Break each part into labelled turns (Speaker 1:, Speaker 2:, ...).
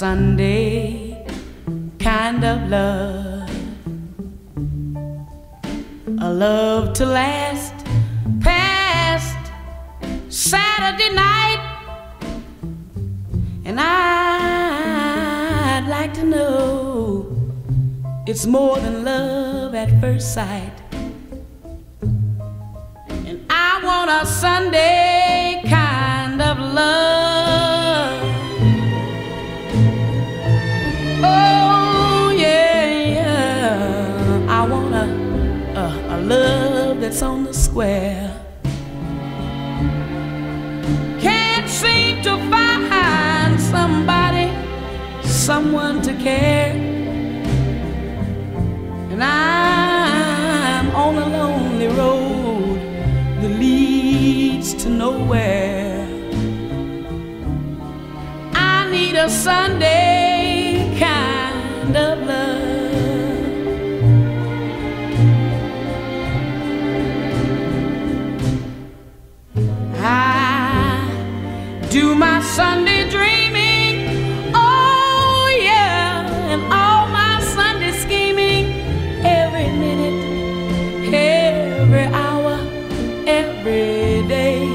Speaker 1: Sunday kind of love. A love to last past Saturday night. And I'd like to know it's more than love at first sight. And I want a Sunday love on the square. Can't seem to find somebody, someone to care. And I'm on a lonely road that leads to nowhere. I need a Sunday Sunday dreaming. Oh, yeah, and all my Sunday scheming every minute, every hour, every day.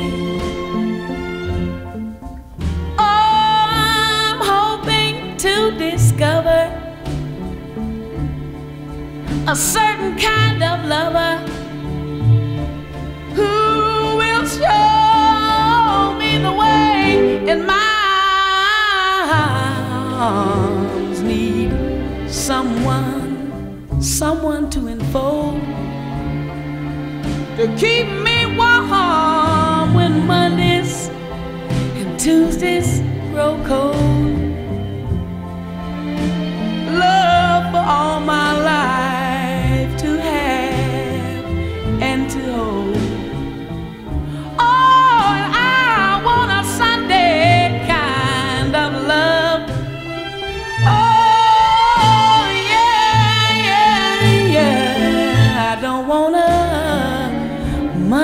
Speaker 1: Oh, I'm hoping to discover a certain kind of lover someone someone to enfold. To keep me warm when mondays and tuesdays grow cold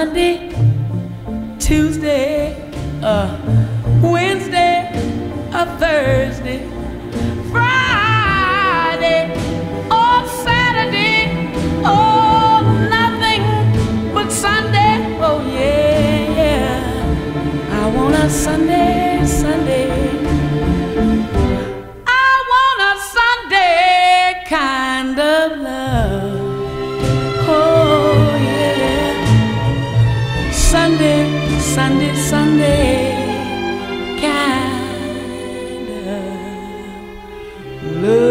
Speaker 1: Monday, Tuesday, a Wednesday, a Thursday, Friday, or Saturday. Oh, nothing but Sunday. Oh, yeah, yeah. I want a Sunday, Sunday. I want a Sunday kind of love. Sunday, Sunday, Sunday kind of love.